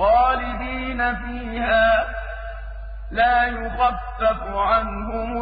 خَالِدِينَ فِيهَا لَا يُخَفَّفُ عَنْهُمُ